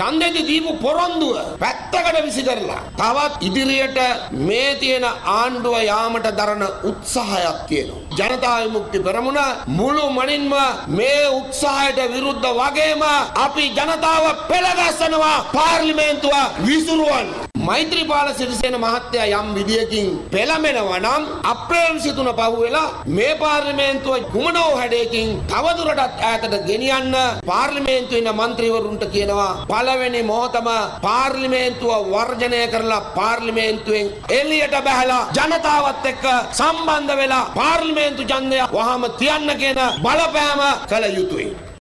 ඡන්දෙදි දීපු පොරොන්දුව පැත්තකට විසි කරලා තවත් ඉදිරියට මේ තියෙන ආණ්ඩුව යාමට දරන උත්සාහයක් තියෙනවා. ජනතා විමුක්ති පෙරමුණ මුළු මනින්ම මේ උත්සාහයට විරුද්ධ වගේම අපි ජනතාව පෙළගස්සනවා පාර්ලිමේන්තුව විසුරුවන්න. මෛත්‍රීපාල සිරිසේන මහත්තයා යම් විදියකින් පෙළමෙනවා නම් අප්‍රේල් සිතුන පහුවෙලා මේ පාර්ලිමේන්තුව කුමනෝ හැඩයකින් තවදුරටත් ඈතට ගෙනියන්න පාර්ලිමේන්තුව ඉන්න മന്ത്രിවරුන්ට කියනවා පළවෙනි මොහොතම පාර්ලිමේන්තුව වර්ජනය කරලා පාර්ලිමේන්තුවෙන් එළියට බැහැලා ජනතාවත් එක්ක සම්බන්ධ වෙලා පාර්ලිමේන්තු ඡන්දය වහම තියන්න කියන බලපෑම කළ යුතුයි.